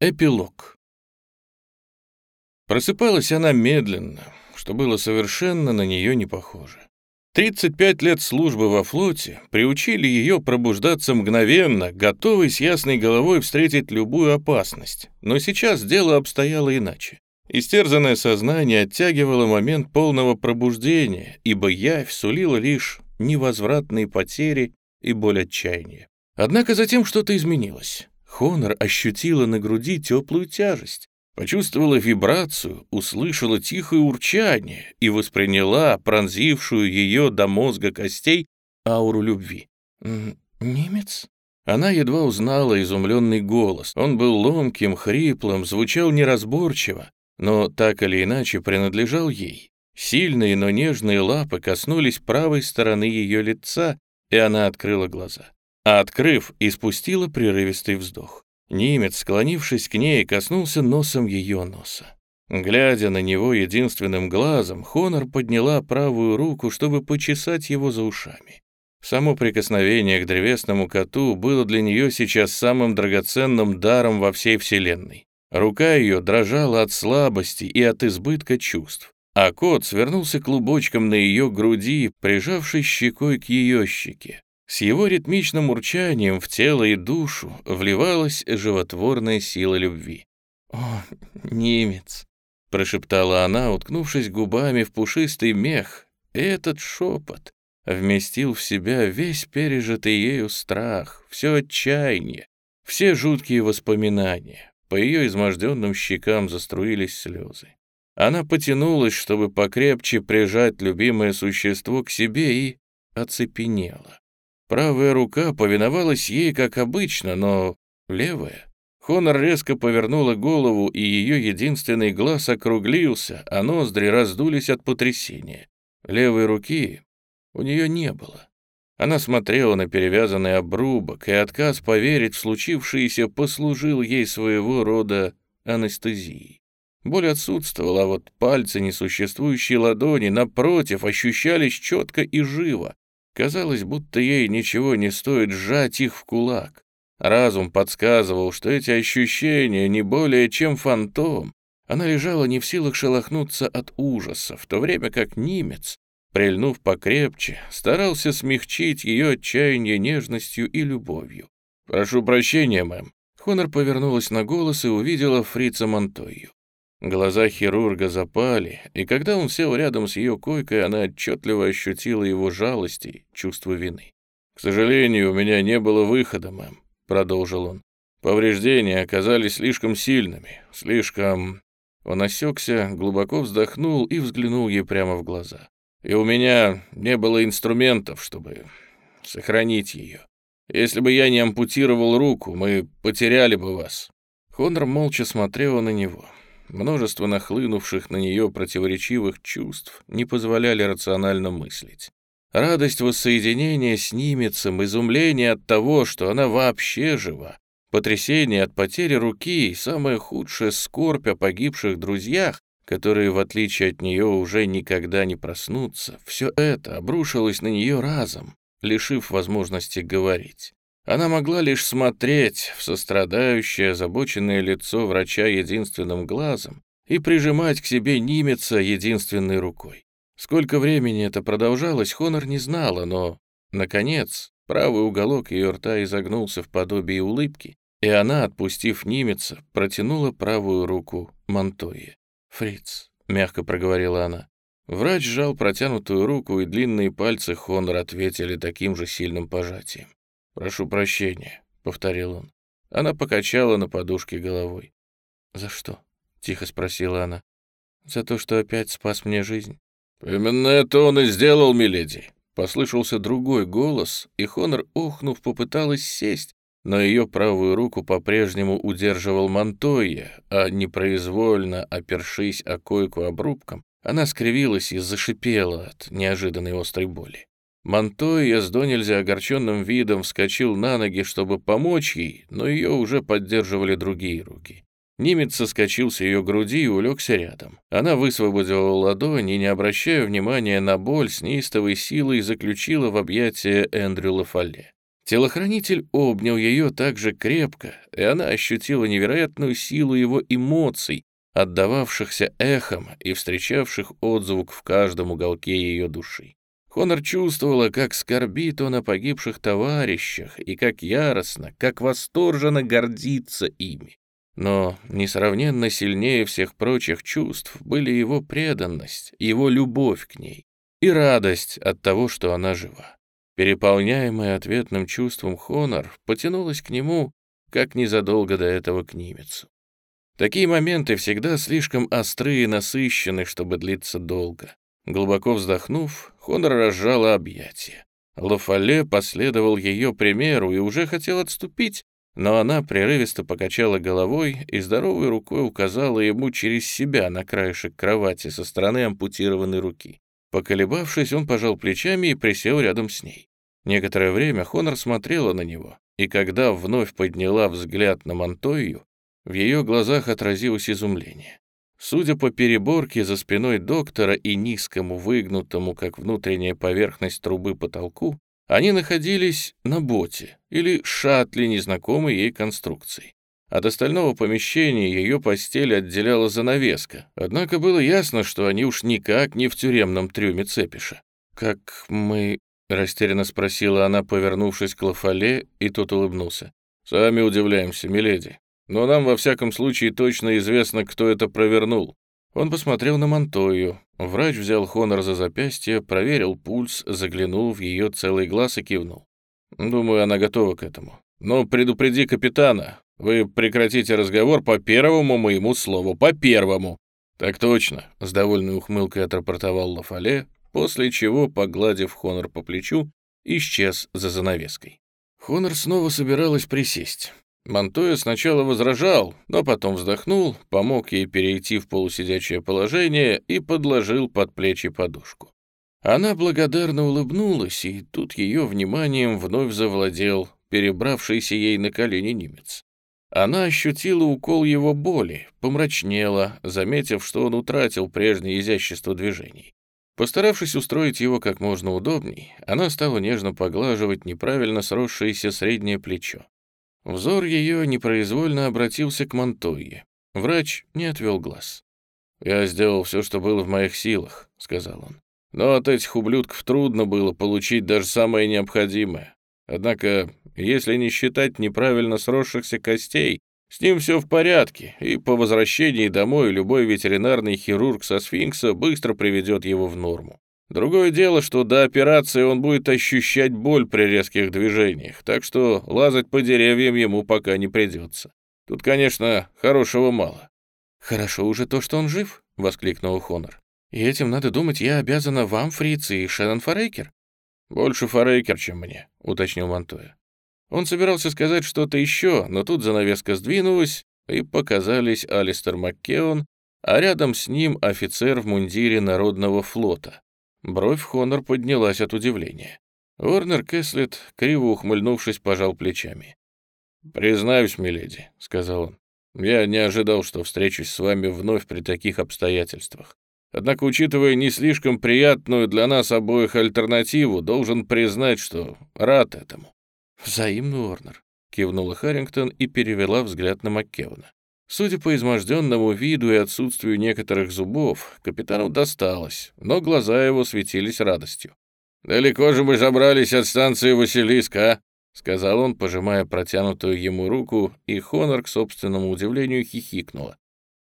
Эпилог. Просыпалась она медленно, что было совершенно на нее не похоже. 35 лет службы во флоте приучили ее пробуждаться мгновенно, готовой с ясной головой встретить любую опасность. Но сейчас дело обстояло иначе. Истерзанное сознание оттягивало момент полного пробуждения, ибо явь сулила лишь невозвратные потери и боль отчаяния. Однако затем что-то изменилось. Хонор ощутила на груди теплую тяжесть, почувствовала вибрацию, услышала тихое урчание и восприняла пронзившую ее до мозга костей ауру любви. «Немец?» Она едва узнала изумленный голос. Он был ломким, хриплым, звучал неразборчиво, но так или иначе принадлежал ей. Сильные, но нежные лапы коснулись правой стороны ее лица, и она открыла глаза открыв, испустила прерывистый вздох. Немец, склонившись к ней, коснулся носом ее носа. Глядя на него единственным глазом, Хонор подняла правую руку, чтобы почесать его за ушами. Само прикосновение к древесному коту было для нее сейчас самым драгоценным даром во всей вселенной. Рука ее дрожала от слабости и от избытка чувств, а кот свернулся клубочком на ее груди, прижавшись щекой к ее щеке. С его ритмичным урчанием в тело и душу вливалась животворная сила любви. «О, немец!» — прошептала она, уткнувшись губами в пушистый мех. Этот шепот вместил в себя весь пережитый ею страх, все отчаяние, все жуткие воспоминания. По ее изможденным щекам заструились слезы. Она потянулась, чтобы покрепче прижать любимое существо к себе и оцепенела. Правая рука повиновалась ей, как обычно, но левая... Хонор резко повернула голову, и ее единственный глаз округлился, а ноздри раздулись от потрясения. Левой руки у нее не было. Она смотрела на перевязанный обрубок, и отказ поверить в случившееся послужил ей своего рода анестезией. Боль отсутствовала, а вот пальцы несуществующей ладони, напротив, ощущались четко и живо, Казалось, будто ей ничего не стоит сжать их в кулак. Разум подсказывал, что эти ощущения не более чем фантом. Она лежала не в силах шелохнуться от ужаса, в то время как немец, прильнув покрепче, старался смягчить ее отчаяние нежностью и любовью. «Прошу прощения, мэм». Хонор повернулась на голос и увидела фрица Монтойю. Глаза хирурга запали, и когда он сел рядом с ее койкой, она отчетливо ощутила его жалость и чувство вины. «К сожалению, у меня не было выхода, мэм», — продолжил он. «Повреждения оказались слишком сильными, слишком...» Он осекся, глубоко вздохнул и взглянул ей прямо в глаза. «И у меня не было инструментов, чтобы сохранить ее. Если бы я не ампутировал руку, мы потеряли бы вас». Хонор молча смотрела на него. Множество нахлынувших на нее противоречивых чувств не позволяли рационально мыслить. Радость воссоединения с Нимецем, изумление от того, что она вообще жива, потрясение от потери руки и самое худшее скорбь о погибших друзьях, которые, в отличие от нее, уже никогда не проснутся, все это обрушилось на нее разом, лишив возможности говорить. Она могла лишь смотреть в сострадающее, озабоченное лицо врача единственным глазом и прижимать к себе Нимеца единственной рукой. Сколько времени это продолжалось, Хонор не знала, но, наконец, правый уголок ее рта изогнулся в подобии улыбки, и она, отпустив Нимеца, протянула правую руку Монтойе. «Фриц», — мягко проговорила она. Врач сжал протянутую руку, и длинные пальцы Хонор ответили таким же сильным пожатием. «Прошу прощения», — повторил он. Она покачала на подушке головой. «За что?» — тихо спросила она. «За то, что опять спас мне жизнь». «Именно это он и сделал, миледи!» Послышался другой голос, и Хонор, охнув, попыталась сесть, но ее правую руку по-прежнему удерживал Монтойя, а непроизвольно, опершись о койку обрубком, она скривилась и зашипела от неожиданной острой боли. Монтойя с до нельзя огорченным видом вскочил на ноги, чтобы помочь ей, но ее уже поддерживали другие руки. Немец соскочил с ее груди и улегся рядом. Она высвободила ладонь и, не обращая внимания на боль, с неистовой силой заключила в объятия Эндрю Лафале. Телохранитель обнял ее так же крепко, и она ощутила невероятную силу его эмоций, отдававшихся эхом и встречавших отзвук в каждом уголке ее души. Хонор чувствовала, как скорбит он о погибших товарищах и как яростно, как восторженно гордится ими. Но несравненно сильнее всех прочих чувств были его преданность, его любовь к ней и радость от того, что она жива. Переполняемая ответным чувством Хонор потянулась к нему, как незадолго до этого к Нимецу. Такие моменты всегда слишком остры и насыщены, чтобы длиться долго. Глубоко вздохнув, Хонор разжала объятия. Лафале последовал ее примеру и уже хотел отступить, но она прерывисто покачала головой и здоровой рукой указала ему через себя на краешек кровати со стороны ампутированной руки. Поколебавшись, он пожал плечами и присел рядом с ней. Некоторое время Хонор смотрела на него, и когда вновь подняла взгляд на Монтою, в ее глазах отразилось изумление. Судя по переборке за спиной доктора и низкому выгнутому, как внутренняя поверхность трубы потолку, они находились на боте или шаттле незнакомой ей конструкции. От остального помещения ее постель отделяла занавеска, однако было ясно, что они уж никак не в тюремном трюме Цепиша. «Как мы...» — растерянно спросила она, повернувшись к Лафале, и тот улыбнулся. «Сами удивляемся, миледи. Но нам во всяком случае точно известно, кто это провернул. Он посмотрел на Монтою. Врач взял Хонор за запястье, проверил пульс, заглянул в ее целый глаз и кивнул. «Думаю, она готова к этому. Но предупреди капитана. Вы прекратите разговор по первому моему слову. По первому!» «Так точно», — с довольной ухмылкой отрапортовал Лафале, после чего, погладив Хонор по плечу, исчез за занавеской. Хонор снова собиралась присесть. Монтоя сначала возражал, но потом вздохнул, помог ей перейти в полусидячее положение и подложил под плечи подушку. Она благодарно улыбнулась, и тут ее вниманием вновь завладел перебравшийся ей на колени немец. Она ощутила укол его боли, помрачнела, заметив, что он утратил прежнее изящество движений. Постаравшись устроить его как можно удобней, она стала нежно поглаживать неправильно сросшееся среднее плечо. Взор ее непроизвольно обратился к Монтойе. Врач не отвел глаз. «Я сделал все, что было в моих силах», — сказал он. «Но от этих ублюдков трудно было получить даже самое необходимое. Однако, если не считать неправильно сросшихся костей, с ним все в порядке, и по возвращении домой любой ветеринарный хирург со сфинкса быстро приведет его в норму. Другое дело, что до операции он будет ощущать боль при резких движениях, так что лазать по деревьям ему пока не придется. Тут, конечно, хорошего мало. «Хорошо уже то, что он жив», — воскликнул Хонор. «И этим, надо думать, я обязана вам, фриц, и Шеннон Форейкер». «Больше Форейкер, чем мне», — уточнил Монтоя. Он собирался сказать что-то еще, но тут занавеска сдвинулась, и показались Алистер Маккеон, а рядом с ним офицер в мундире Народного флота. Бровь Хонор поднялась от удивления. Уорнер Кэслет, криво ухмыльнувшись, пожал плечами. «Признаюсь, миледи», — сказал он, — «я не ожидал, что встречусь с вами вновь при таких обстоятельствах. Однако, учитывая не слишком приятную для нас обоих альтернативу, должен признать, что рад этому». «Взаимно, Уорнер», — кивнула Харрингтон и перевела взгляд на Маккевана. Судя по изможденному виду и отсутствию некоторых зубов, капитану досталось, но глаза его светились радостью. «Далеко же мы забрались от станции Василиска, а?» — сказал он, пожимая протянутую ему руку, и Хонор, к собственному удивлению, хихикнула.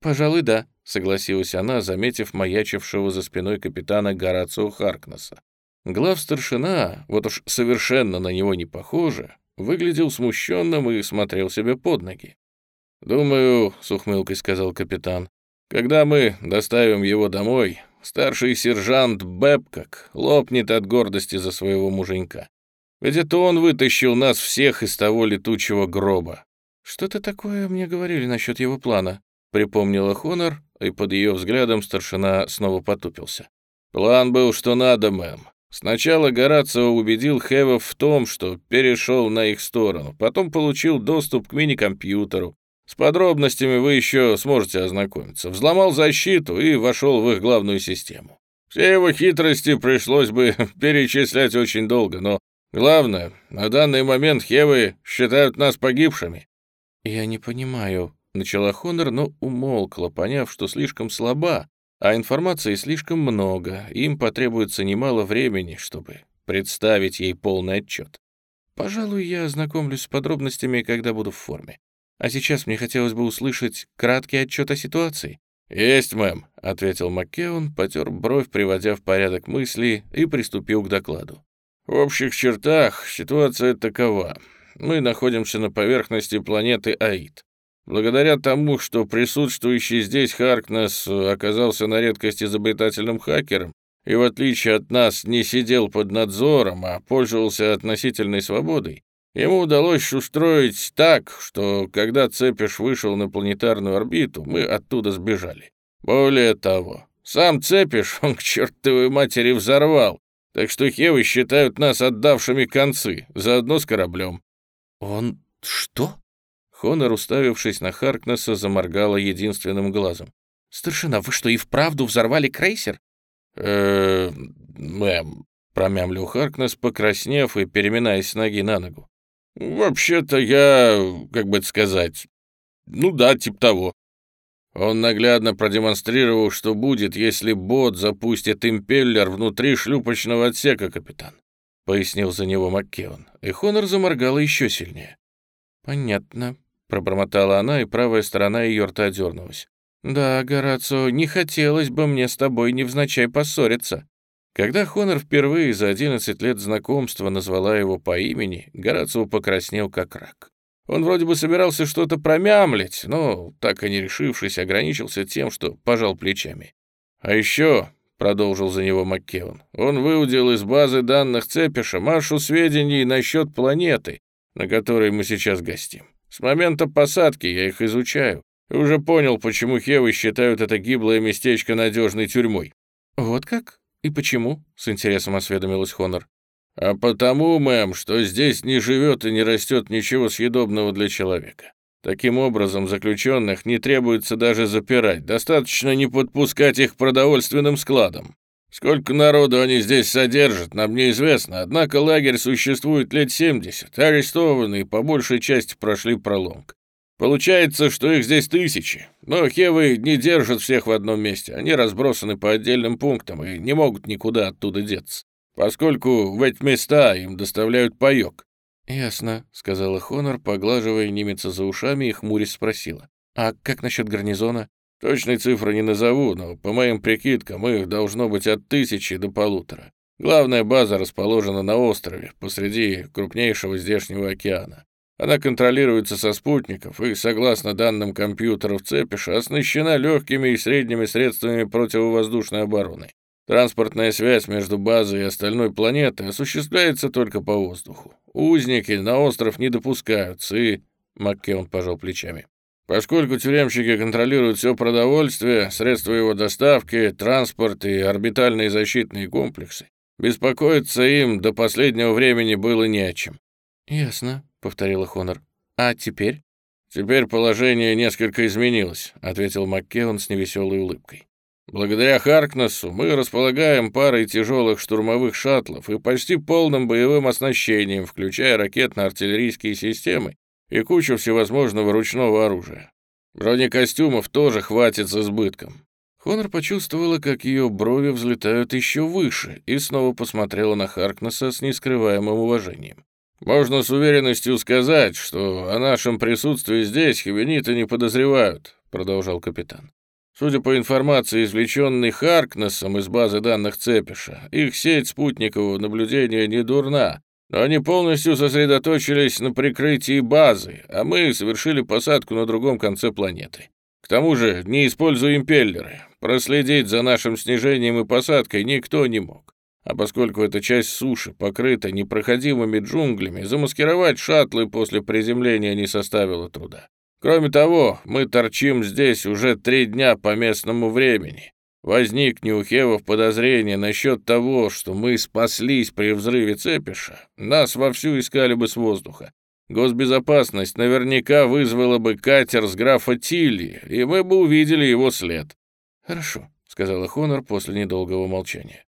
«Пожалуй, да», — согласилась она, заметив маячившего за спиной капитана Горацио Харкнесса. Глав старшина, вот уж совершенно на него не похоже, выглядел смущенным и смотрел себе под ноги. «Думаю», — с ухмылкой сказал капитан, — «когда мы доставим его домой, старший сержант Бэбкок лопнет от гордости за своего муженька. Ведь это он вытащил нас всех из того летучего гроба». «Что-то такое мне говорили насчет его плана», — припомнила Хонор, и под ее взглядом старшина снова потупился. «План был, что надо, мэм. Сначала Горацио убедил Хевов в том, что перешел на их сторону, потом получил доступ к мини-компьютеру, с подробностями вы еще сможете ознакомиться. Взломал защиту и вошел в их главную систему. Все его хитрости пришлось бы перечислять очень долго, но Главное, на данный момент Хевы считают нас погибшими». «Я не понимаю», — начала Хонор, но умолкла, поняв, что слишком слаба, а информации слишком много, им потребуется немало времени, чтобы представить ей полный отчет. Пожалуй, я ознакомлюсь с подробностями, когда буду в форме. А сейчас мне хотелось бы услышать краткий отчет о ситуации. «Есть, мэм», — ответил Маккеон, потер бровь, приводя в порядок мысли, и приступил к докладу. «В общих чертах ситуация такова. Мы находимся на поверхности планеты Аид. Благодаря тому, что присутствующий здесь Харкнес оказался на редкость изобретательным хакером, и в отличие от нас не сидел под надзором, а пользовался относительной свободой, ему удалось устроить так, что когда Цепиш вышел на планетарную орбиту, мы оттуда сбежали. Более того, сам Цепиш он к чертовой матери взорвал, так что Хевы считают нас отдавшими концы, заодно с кораблем. «Он что?» Хонор, уставившись на Харкнесса, заморгала единственным глазом. «Старшина, вы что, и вправду взорвали крейсер?» э мэм», — промямлил Харкнес, покраснев и переминаясь с ноги на ногу. «Вообще-то я, как бы сказать, ну да, типа того». Он наглядно продемонстрировал, что будет, если бот запустит импеллер внутри шлюпочного отсека, капитан. Пояснил за него Маккеон, и Хонор заморгала еще сильнее. «Понятно», — пробормотала она, и правая сторона ее рта дернулась. «Да, Горацио, не хотелось бы мне с тобой невзначай поссориться». Когда Хонор впервые за 11 лет знакомства назвала его по имени, Горацио покраснел как рак. Он вроде бы собирался что-то промямлить, но, так и не решившись, ограничился тем, что пожал плечами. «А еще», — продолжил за него Маккеон, «он выудил из базы данных Цепиша машу сведений насчет планеты, на которой мы сейчас гостим. С момента посадки я их изучаю уже понял, почему Хевы считают это гиблое местечко надежной тюрьмой». «Вот как? И почему?» — с интересом осведомилась Хонор. «А потому, мэм, что здесь не живет и не растет ничего съедобного для человека. Таким образом, заключенных не требуется даже запирать, достаточно не подпускать их к продовольственным складам. Сколько народу они здесь содержат, нам неизвестно, однако лагерь существует лет 70, арестованные по большей части прошли проломк. Получается, что их здесь тысячи, но хевы не держат всех в одном месте, они разбросаны по отдельным пунктам и не могут никуда оттуда деться, поскольку в эти места им доставляют паёк. «Ясно», — сказала Хонор, поглаживая немеца за ушами и хмурясь спросила. «А как насчет гарнизона?» «Точной цифры не назову, но, по моим прикидкам, их должно быть от тысячи до полутора. Главная база расположена на острове, посреди крупнейшего здешнего океана. Она контролируется со спутников и, согласно данным компьютеров Цепиша, оснащена легкими и средними средствами противовоздушной обороны. Транспортная связь между базой и остальной планетой осуществляется только по воздуху. Узники на остров не допускаются, и... Маккеон пожал плечами. Поскольку тюремщики контролируют все продовольствие, средства его доставки, транспорт и орбитальные защитные комплексы, беспокоиться им до последнего времени было не о чем. «Ясно», — повторила Хонор. «А теперь?» «Теперь положение несколько изменилось», — ответил Маккеон с невеселой улыбкой. «Благодаря Харкнесу мы располагаем парой тяжелых штурмовых шаттлов и почти полным боевым оснащением, включая ракетно-артиллерийские системы и кучу всевозможного ручного оружия. Бронекостюмов тоже хватит с избытком». Хонор почувствовала, как ее брови взлетают еще выше, и снова посмотрела на Харкнесса с нескрываемым уважением. «Можно с уверенностью сказать, что о нашем присутствии здесь хивениты не подозревают», — продолжал капитан. «Судя по информации, извлеченной Харкнессом из базы данных Цепиша, их сеть спутникового наблюдения не дурна, но они полностью сосредоточились на прикрытии базы, а мы совершили посадку на другом конце планеты. К тому же не используя импеллеры. Проследить за нашим снижением и посадкой никто не мог. А поскольку эта часть суши покрыта непроходимыми джунглями, замаскировать шаттлы после приземления не составило труда. Кроме того, мы торчим здесь уже три дня по местному времени. Возникне у Хевов подозрение насчет того, что мы спаслись при взрыве Цепиша, нас вовсю искали бы с воздуха. Госбезопасность наверняка вызвала бы катер с графа Тилли, и мы бы увидели его след. «Хорошо», — сказала Хонор после недолгого молчания.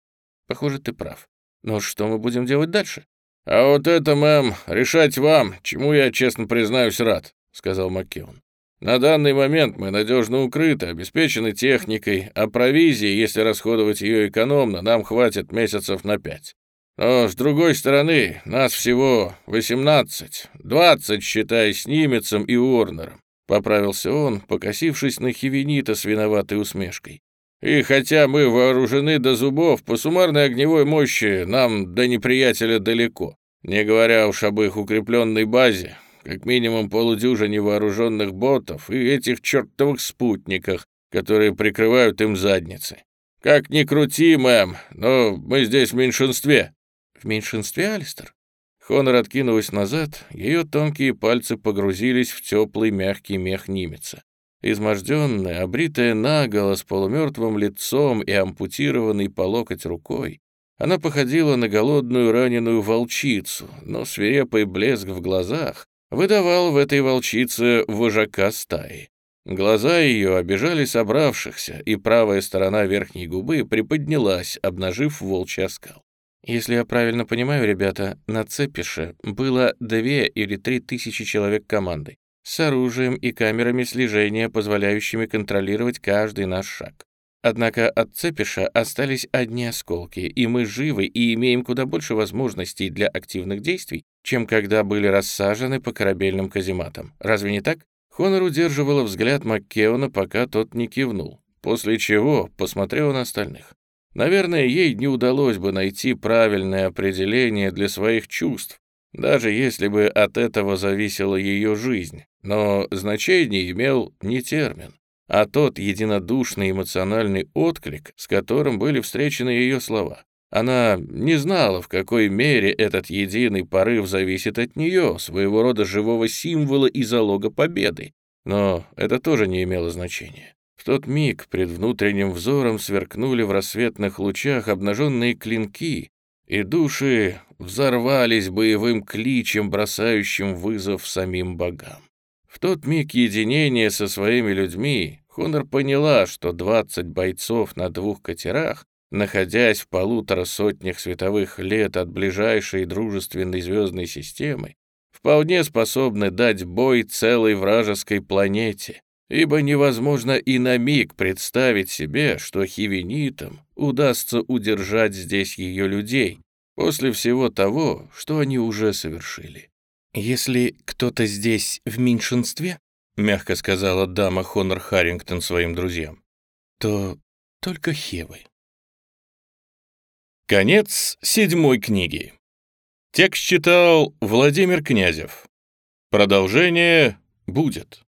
Похоже, ты прав. Но что мы будем делать дальше? «А вот это, мэм, решать вам, чему я, честно признаюсь, рад», — сказал Маккеон. «На данный момент мы надежно укрыты, обеспечены техникой, а провизии, если расходовать ее экономно, нам хватит месяцев на пять. Но, с другой стороны, нас всего 18, 20, считай, с Нимецем и Уорнером», — поправился он, покосившись на Хивенита с виноватой усмешкой. И хотя мы вооружены до зубов, по суммарной огневой мощи нам до неприятеля далеко, не говоря уж об их укрепленной базе, как минимум полудюжине вооруженных ботов и этих чертовых спутниках, которые прикрывают им задницы. Как ни крути, мэм, но мы здесь в меньшинстве». «В меньшинстве, Алистер?» Хонор откинулась назад, ее тонкие пальцы погрузились в теплый мягкий мех Нимеца. Изможденная, обритая наголо, с полумертвым лицом и ампутированной по локоть рукой, она походила на голодную раненую волчицу, но свирепый блеск в глазах выдавал в этой волчице вожака стаи. Глаза ее обижали собравшихся, и правая сторона верхней губы приподнялась, обнажив волчий оскал. Если я правильно понимаю, ребята, на Цепише было две или три тысячи человек командой с оружием и камерами слежения, позволяющими контролировать каждый наш шаг. Однако от Цепиша остались одни осколки, и мы живы и имеем куда больше возможностей для активных действий, чем когда были рассажены по корабельным казематам. Разве не так? Хонор удерживала взгляд Маккеона, пока тот не кивнул, после чего посмотрела на остальных. Наверное, ей не удалось бы найти правильное определение для своих чувств, даже если бы от этого зависела ее жизнь. Но значение имел не термин, а тот единодушный эмоциональный отклик, с которым были встречены ее слова. Она не знала, в какой мере этот единый порыв зависит от нее, своего рода живого символа и залога победы. Но это тоже не имело значения. В тот миг пред внутренним взором сверкнули в рассветных лучах обнаженные клинки, и души взорвались боевым кличем, бросающим вызов самим богам. В тот миг единения со своими людьми Хонор поняла, что 20 бойцов на двух катерах, находясь в полутора сотнях световых лет от ближайшей дружественной звездной системы, вполне способны дать бой целой вражеской планете, ибо невозможно и на миг представить себе, что хивенитам удастся удержать здесь ее людей после всего того, что они уже совершили. «Если кто-то здесь в меньшинстве, — мягко сказала дама Хонор Харрингтон своим друзьям, — то только Хевы». Конец седьмой книги. Текст читал Владимир Князев. Продолжение будет.